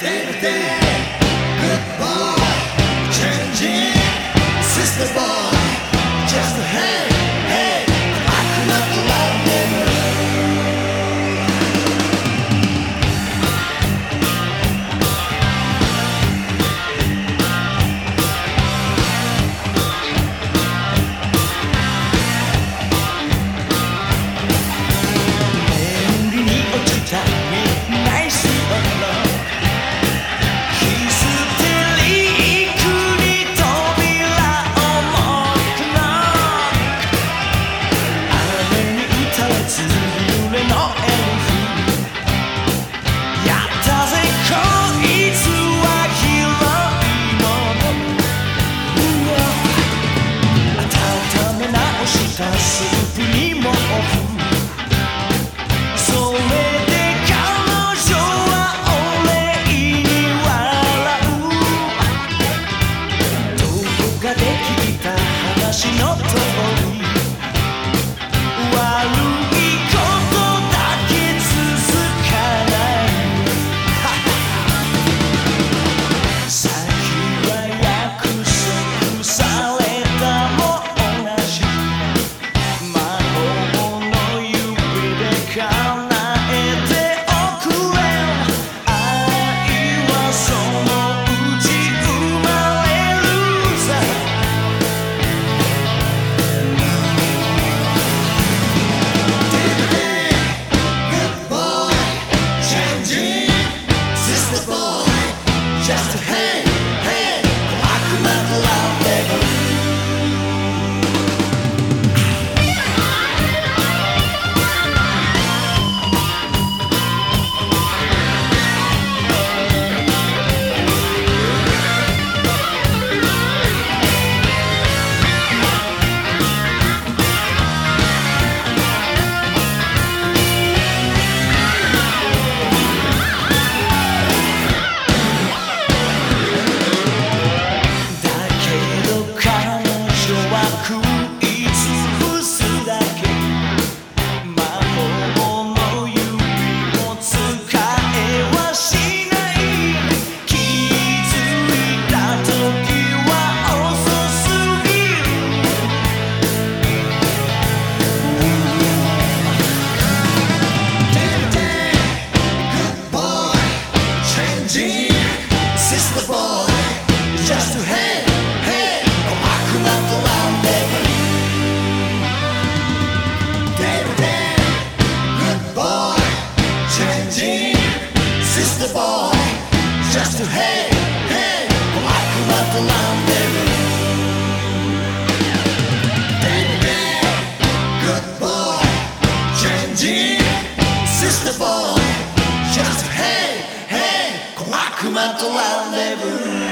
Good boy, changing, sister boy, just a hand. said, hey, hey, well, I can let the lamb baby. Baby, good boy, changing, sister boy. Just hey, hey, come out the lamb baby.